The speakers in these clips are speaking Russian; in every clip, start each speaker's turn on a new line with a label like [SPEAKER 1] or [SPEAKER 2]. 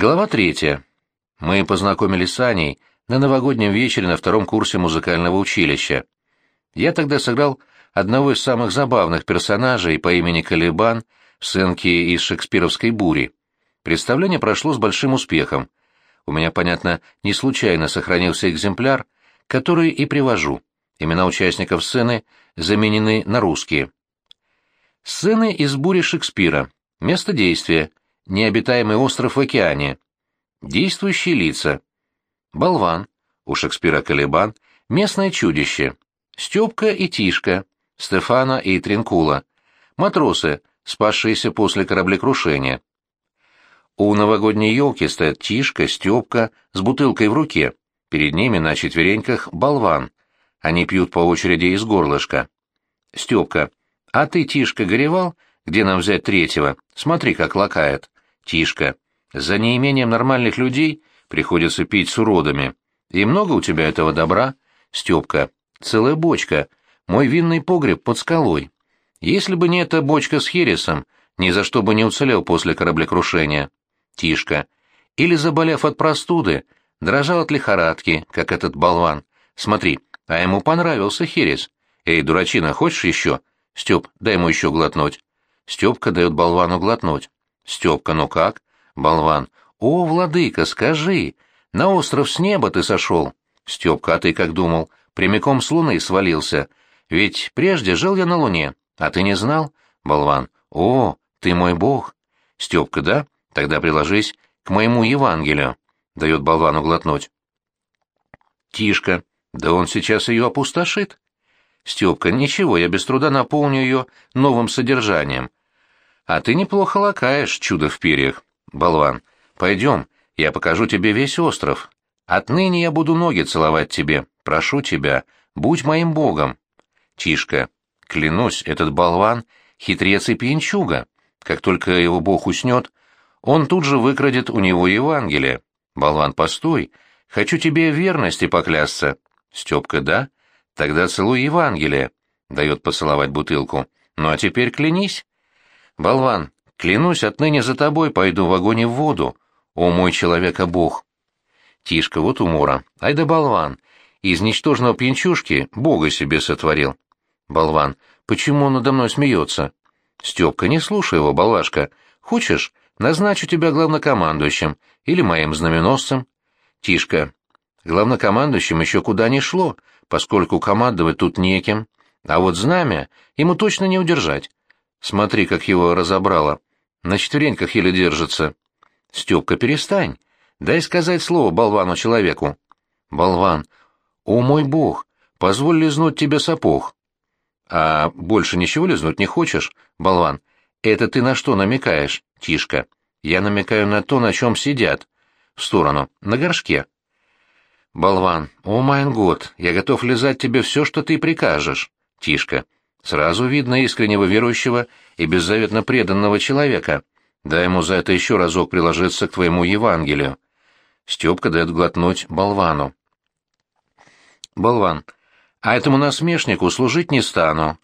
[SPEAKER 1] Глава третья. Мы познакомились с Аней на новогоднем вечере на втором курсе музыкального училища. Я тогда сыграл одного из самых забавных персонажей по имени Калибан в сценке из шекспировской бури. Представление прошло с большим успехом. У меня, понятно, не случайно сохранился экземпляр, который и привожу. Имена участников сцены заменены на русские. Сцены из бури Шекспира. Место действия. Необитаемый остров в океане. Действующие лица. Болван. У Шекспира Калибан. Местное чудище. Степка и Тишка. Стефана и Тринкула. Матросы, спасшиеся после кораблекрушения. У новогодней елки стоят Тишка, Степка с бутылкой в руке. Перед ними на четвереньках болван. Они пьют по очереди из горлышка. Степка. А ты, Тишка, горевал? Где нам взять третьего? Смотри, как лакает. Тишка. За неимением нормальных людей приходится пить с уродами. И много у тебя этого добра? Степка. Целая бочка. Мой винный погреб под скалой. Если бы не эта бочка с хересом, ни за что бы не уцелел после кораблекрушения. Тишка. Или, заболев от простуды, дрожал от лихорадки, как этот болван. Смотри, а ему понравился херес. Эй, дурачина, хочешь еще? Степ, дай ему еще глотнуть. Степка дает болвану глотнуть. Степка, ну как? Болван. О, владыка, скажи, на остров с неба ты сошел. Степка, а ты как думал? Прямиком с луны свалился. Ведь прежде жил я на луне, а ты не знал? Болван. О, ты мой бог. Степка, да? Тогда приложись к моему Евангелию. Дает болвану глотнуть. Тишка. Да он сейчас ее опустошит. Степка, ничего, я без труда наполню ее новым содержанием. А ты неплохо лакаешь, чудо в перьях. Болван, пойдем, я покажу тебе весь остров. Отныне я буду ноги целовать тебе. Прошу тебя, будь моим богом. Тишка, клянусь, этот болван — хитрец и пьянчуга. Как только его бог уснет, он тут же выкрадет у него Евангелие. Болван, постой, хочу тебе верности поклясться. Степка, да? Тогда целуй Евангелие. Дает поцеловать бутылку. Ну а теперь клянись. Болван, клянусь, отныне за тобой пойду в огонь и в воду. О мой человека Бог. Тишка, вот умора. Ай да болван. Из ничтожного пьянчушки Бога себе сотворил. Болван, почему он надо мной смеется? Степка, не слушай его, балашка. Хочешь, назначу тебя главнокомандующим или моим знаменосцем? Тишка, главнокомандующим еще куда ни шло, поскольку командовать тут неким, а вот знамя ему точно не удержать. Смотри, как его разобрало. На четвереньках еле держится. Степка, перестань. Дай сказать слово болвану-человеку. Болван, о мой бог, позволь лизнуть тебе сапог. А больше ничего лизнуть не хочешь, болван? Это ты на что намекаешь, Тишка? Я намекаю на то, на чем сидят. В сторону, на горшке. Болван, о майн год, я готов лизать тебе все, что ты прикажешь. Тишка, сразу видно искреннего верующего и беззаветно преданного человека. Дай ему за это еще разок приложиться к твоему Евангелию. Степка дает глотнуть болвану. Болван, а этому насмешнику служить не стану.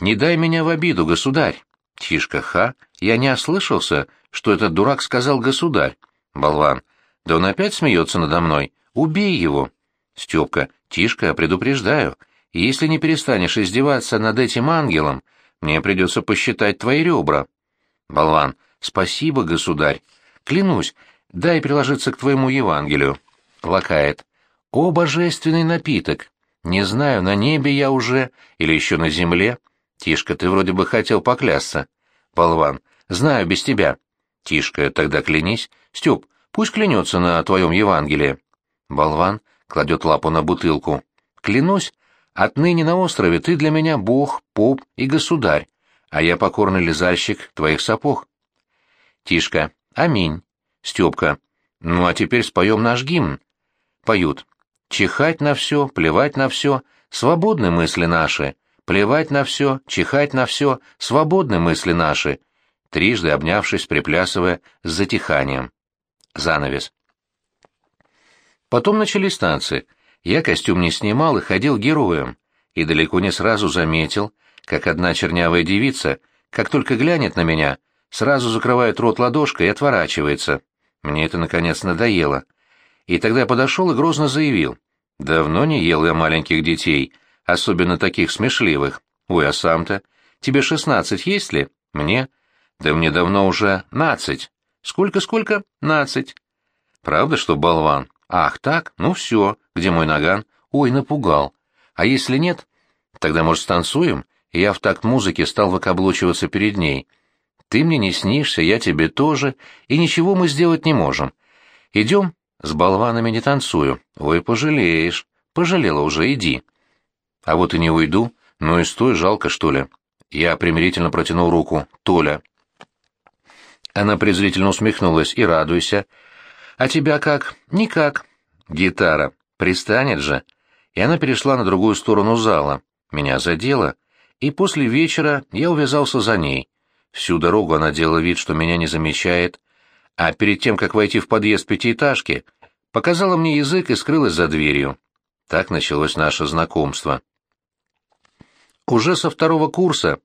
[SPEAKER 1] Не дай меня в обиду, государь. Тишка, ха, я не ослышался, что этот дурак сказал государь. Болван, да он опять смеется надо мной. Убей его. Степка, Тишка, предупреждаю, если не перестанешь издеваться над этим ангелом, мне придется посчитать твои ребра. Болван, спасибо, государь. Клянусь, дай приложиться к твоему Евангелию. Лакает. О, божественный напиток! Не знаю, на небе я уже или еще на земле. Тишка, ты вроде бы хотел поклясться. Болван, знаю без тебя. Тишка, тогда клянись. Степ, пусть клянется на твоем Евангелии. Болван кладет лапу на бутылку. Клянусь, отныне на острове ты для меня бог, поп и государь, а я покорный лизальщик твоих сапог. Тишка, аминь. Степка, ну а теперь споем наш гимн. Поют. Чихать на все, плевать на все, свободны мысли наши. Плевать на все, чихать на все, свободны мысли наши. Трижды обнявшись, приплясывая с затиханием. Занавес. Потом начались танцы. Я костюм не снимал и ходил героем. И далеко не сразу заметил, как одна чернявая девица, как только глянет на меня, сразу закрывает рот ладошкой и отворачивается. Мне это, наконец, надоело. И тогда я подошел и грозно заявил. «Давно не ел я маленьких детей, особенно таких смешливых. Ой, а сам-то? Тебе шестнадцать есть ли? Мне? Да мне давно уже нацать. Сколько-сколько? Нацать. Правда, что болван? Ах, так? Ну все. Где мой наган? Ой, напугал. А если нет? Тогда, может, станцуем? Я в такт музыки стал выкаблучиваться перед ней. Ты мне не снишься, я тебе тоже, и ничего мы сделать не можем. Идем? С болванами не танцую. Ой, пожалеешь. Пожалела уже, иди. А вот и не уйду. Ну и стой, жалко, что ли. Я примирительно протянул руку. Толя. Она презрительно усмехнулась. И радуйся. А тебя как? Никак. Гитара. Пристанет же. И она перешла на другую сторону зала. Меня задело. И после вечера я увязался за ней. Всю дорогу она делала вид, что меня не замечает, а перед тем, как войти в подъезд пятиэтажки, показала мне язык и скрылась за дверью. Так началось наше знакомство. Уже со второго курса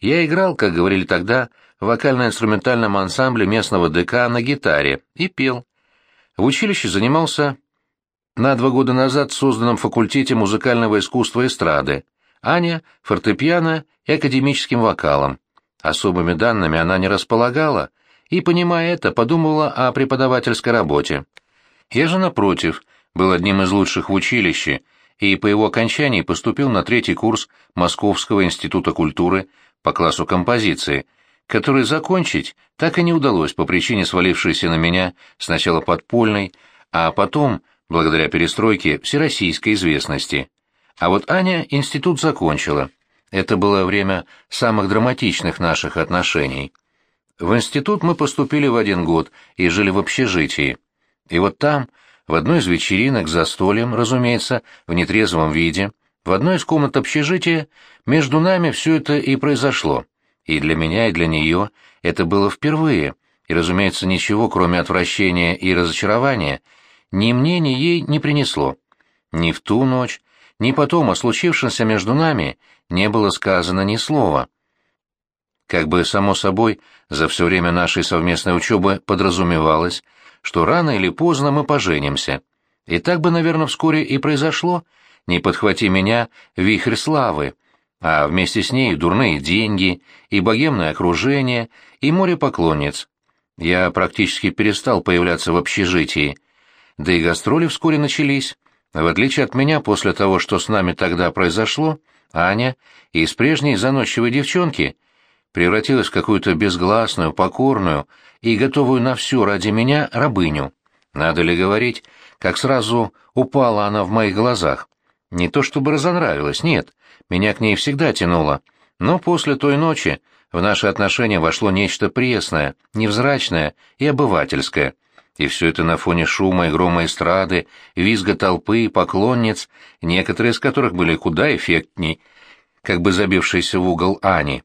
[SPEAKER 1] я играл, как говорили тогда, в вокально-инструментальном ансамбле местного ДК на гитаре и пел. В училище занимался на два года назад созданном факультете музыкального искусства эстрады, Аня — фортепиано и академическим вокалом. Особыми данными она не располагала и, понимая это, подумала о преподавательской работе. Я же, напротив, был одним из лучших в училище и по его окончании поступил на третий курс Московского института культуры по классу композиции, который закончить так и не удалось по причине свалившейся на меня сначала подпольной, а потом, благодаря перестройке, всероссийской известности. А вот Аня институт закончила. Это было время самых драматичных наших отношений. В институт мы поступили в один год и жили в общежитии. И вот там, в одной из вечеринок за столем, разумеется, в нетрезвом виде, в одной из комнат общежития, между нами все это и произошло. И для меня, и для нее это было впервые, и, разумеется, ничего, кроме отвращения и разочарования, ни мне, ни ей не принесло. Ни в ту ночь, ни потом о случившемся между нами не было сказано ни слова. Как бы, само собой, за все время нашей совместной учебы подразумевалось, что рано или поздно мы поженимся. И так бы, наверное, вскоре и произошло, не подхвати меня вихрь славы, а вместе с ней дурные деньги, и богемное окружение, и море поклонниц. Я практически перестал появляться в общежитии, да и гастроли вскоре начались. В отличие от меня, после того, что с нами тогда произошло, Аня из прежней заносчивой девчонки превратилась в какую-то безгласную, покорную и готовую на все ради меня рабыню. Надо ли говорить, как сразу упала она в моих глазах? Не то чтобы разонравилась, нет, меня к ней всегда тянуло. Но после той ночи в наши отношения вошло нечто пресное, невзрачное и обывательское. И все это на фоне шума и грома эстрады, визга толпы поклонниц, некоторые из которых были куда эффектней, как бы забившиеся в угол Ани.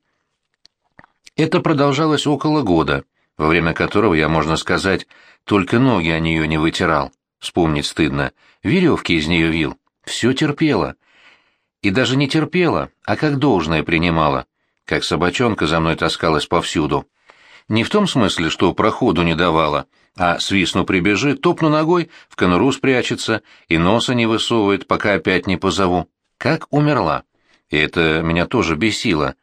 [SPEAKER 1] Это продолжалось около года, во время которого я, можно сказать, только ноги о нее не вытирал. Вспомнить стыдно. Веревки из нее вил. Все терпела. И даже не терпела, а как должное принимала. Как собачонка за мной таскалась повсюду. Не в том смысле, что проходу не давала, а свистну прибежит, топну ногой, в конуру спрячется и носа не высовывает, пока опять не позову. Как умерла. И это меня тоже бесило.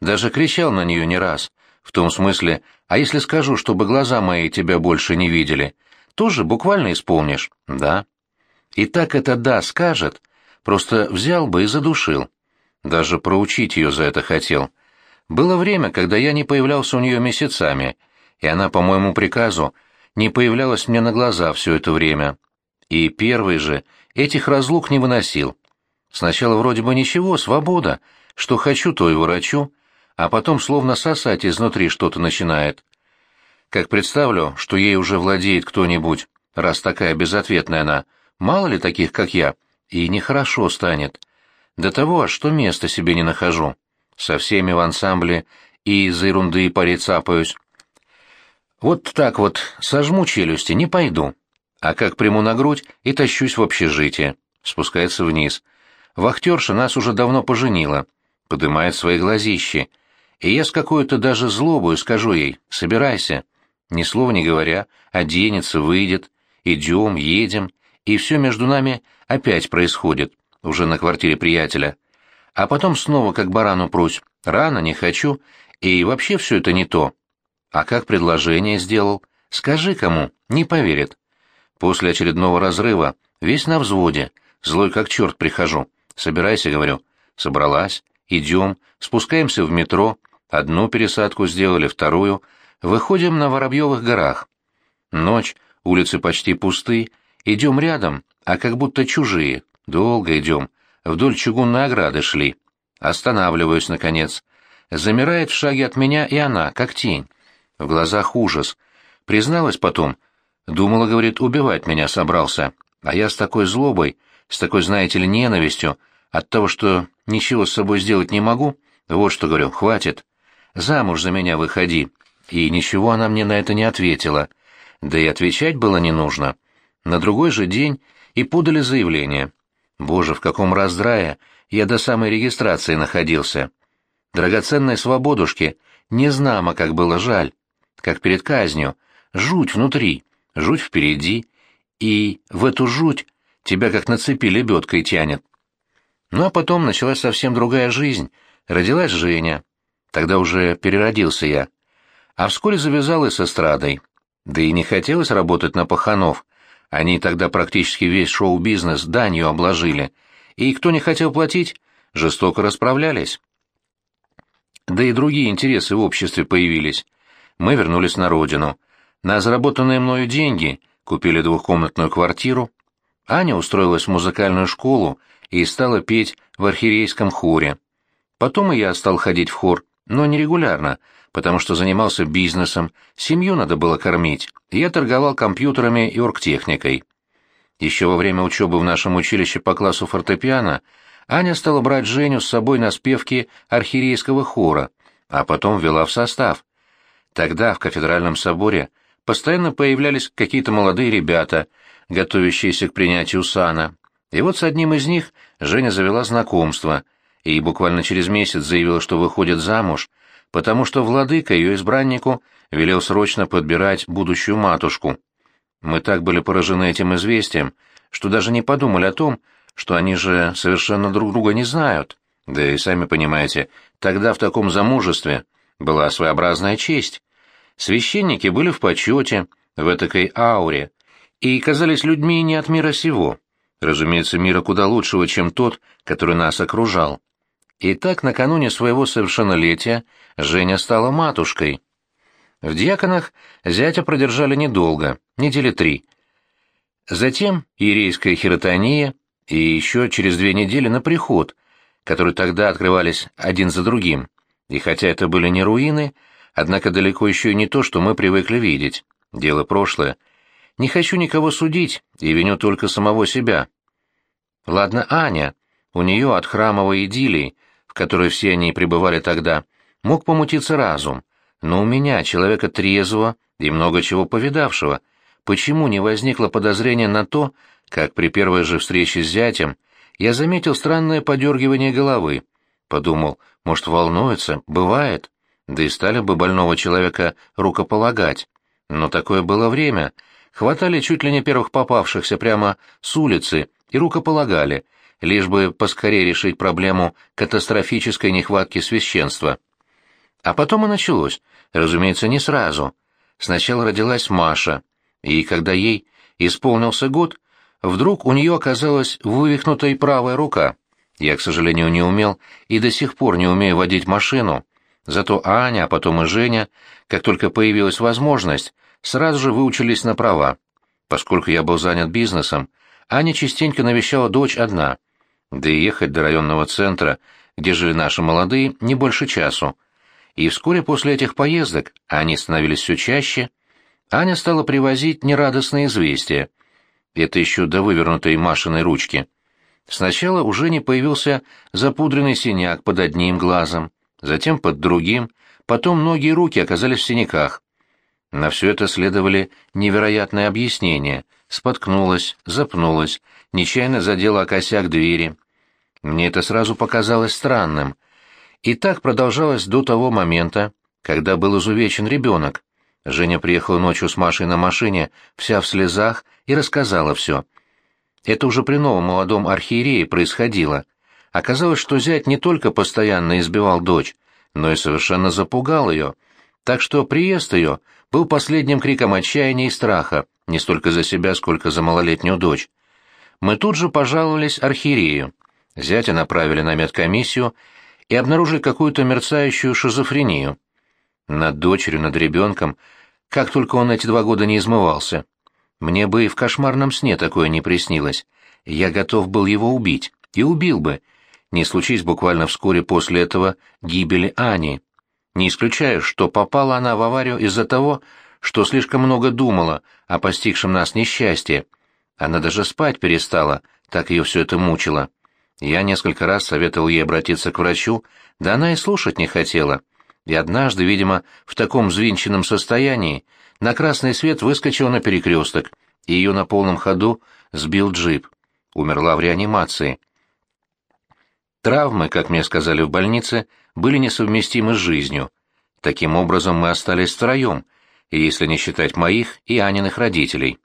[SPEAKER 1] Даже кричал на нее не раз. В том смысле, а если скажу, чтобы глаза мои тебя больше не видели, тоже буквально исполнишь? Да. И так это «да» скажет, просто взял бы и задушил. Даже проучить ее за это хотел. Было время, когда я не появлялся у нее месяцами, и она, по моему приказу, не появлялась мне на глаза все это время. И первый же этих разлук не выносил. Сначала вроде бы ничего, свобода, что хочу, то и ворочу, а потом словно сосать изнутри что-то начинает. Как представлю, что ей уже владеет кто-нибудь, раз такая безответная она, мало ли таких, как я, и нехорошо станет. До того, что места себе не нахожу. Со всеми в ансамбле и из-за ерунды пари цапаюсь. Вот так вот сожму челюсти, не пойду. А как приму на грудь и тащусь в общежитие. Спускается вниз. Вахтерша нас уже давно поженила. Подымает свои глазищи и я с какой-то даже злобой скажу ей «собирайся». ни слова не говоря, оденется, выйдет, идем, едем, и все между нами опять происходит, уже на квартире приятеля. А потом снова как барану прусь, рано, не хочу, и вообще все это не то. А как предложение сделал? Скажи кому, не поверит. После очередного разрыва, весь на взводе, злой как черт прихожу. Собирайся, говорю. Собралась, идем, спускаемся в метро, одну пересадку сделали, вторую, выходим на Воробьевых горах. Ночь, улицы почти пусты, идем рядом, а как будто чужие, долго идем, вдоль чугунной ограды шли. Останавливаюсь, наконец. Замирает в шаге от меня и она, как тень. В глазах ужас. Призналась потом. Думала, говорит, убивать меня собрался. А я с такой злобой, с такой, знаете ли, ненавистью, от того, что ничего с собой сделать не могу, вот что говорю, хватит. Замуж за меня выходи. И ничего она мне на это не ответила. Да и отвечать было не нужно. На другой же день и подали заявление. Боже, в каком раздрае я до самой регистрации находился. Драгоценной свободушке, незнамо, как было жаль. Как перед казнью. Жуть внутри, жуть впереди. И в эту жуть тебя как на цепи лебедкой тянет. Ну а потом началась совсем другая жизнь. Родилась Женя. Тогда уже переродился я. А вскоре завязал и с эстрадой. Да и не хотелось работать на паханов. Они тогда практически весь шоу-бизнес данью обложили. И кто не хотел платить, жестоко расправлялись. Да и другие интересы в обществе появились. Мы вернулись на родину. На заработанные мною деньги купили двухкомнатную квартиру. Аня устроилась в музыкальную школу и стала петь в архиерейском хоре. Потом и я стал ходить в хор, но не регулярно, потому что занимался бизнесом, семью надо было кормить, и я торговал компьютерами и оргтехникой. Еще во время учебы в нашем училище по классу фортепиано Аня стала брать Женю с собой на спевки архиерейского хора, а потом ввела в состав. Тогда в кафедральном соборе постоянно появлялись какие-то молодые ребята, готовящиеся к принятию сана. И вот с одним из них Женя завела знакомство и буквально через месяц заявила, что выходит замуж, потому что владыка ее избраннику велел срочно подбирать будущую матушку. Мы так были поражены этим известием, что даже не подумали о том, что они же совершенно друг друга не знают. Да и сами понимаете, тогда в таком замужестве была своеобразная честь. Священники были в почете, в этакой ауре, и казались людьми не от мира сего. Разумеется, мира куда лучшего, чем тот, который нас окружал. И так накануне своего совершеннолетия Женя стала матушкой. В дьяконах зятя продержали недолго, недели три. Затем иерейская хиротония и еще через две недели на приход, которые тогда открывались один за другим. И хотя это были не руины, однако далеко еще и не то, что мы привыкли видеть. Дело прошлое — не хочу никого судить и виню только самого себя. Ладно, Аня, у нее от храмовой идиллии, которой все они пребывали тогда, мог помутиться разум, но у меня, человека трезвого и много чего повидавшего, почему не возникло подозрения на то, как при первой же встрече с зятем я заметил странное подергивание головы. Подумал, может, волнуется, бывает, да и стали бы больного человека рукополагать. Но такое было время — хватали чуть ли не первых попавшихся прямо с улицы и рукополагали, лишь бы поскорее решить проблему катастрофической нехватки священства. А потом и началось, разумеется, не сразу. Сначала родилась Маша, и когда ей исполнился год, вдруг у нее оказалась вывихнутая правая рука. Я, к сожалению, не умел и до сих пор не умею водить машину. Зато Аня, а потом и Женя, как только появилась возможность, сразу же выучились на права. Поскольку я был занят бизнесом, Аня частенько навещала дочь одна, да и ехать до районного центра, где жили наши молодые, не больше часу. И вскоре после этих поездок, они становились все чаще, Аня стала привозить нерадостные известия. Это еще до вывернутой Машиной ручки. Сначала уже не появился запудренный синяк под одним глазом, затем под другим, потом ноги и руки оказались в синяках. На все это следовали невероятные объяснения. Споткнулась, запнулась, нечаянно задела косяк двери. Мне это сразу показалось странным. И так продолжалось до того момента, когда был изувечен ребенок. Женя приехала ночью с Машей на машине, вся в слезах, и рассказала все. Это уже при новом молодом архиерее происходило. Оказалось, что зять не только постоянно избивал дочь, но и совершенно запугал ее, так что приезд ее был последним криком отчаяния и страха, не столько за себя, сколько за малолетнюю дочь. Мы тут же пожаловались архиерею. Зятя направили на медкомиссию и обнаружили какую-то мерцающую шизофрению. Над дочерью, над ребенком, как только он эти два года не измывался. Мне бы и в кошмарном сне такое не приснилось. Я готов был его убить, и убил бы, не случись буквально вскоре после этого гибели Ани. Не исключаю, что попала она в аварию из-за того, что слишком много думала о постигшем нас несчастье. Она даже спать перестала, так ее все это мучило. Я несколько раз советовал ей обратиться к врачу, да она и слушать не хотела. И однажды, видимо, в таком взвинченном состоянии, на красный свет выскочила на перекресток, и ее на полном ходу сбил джип. Умерла в реанимации. Травмы, как мне сказали в больнице, были несовместимы с жизнью. Таким образом, мы остались втроем, если не считать моих и Аниных родителей.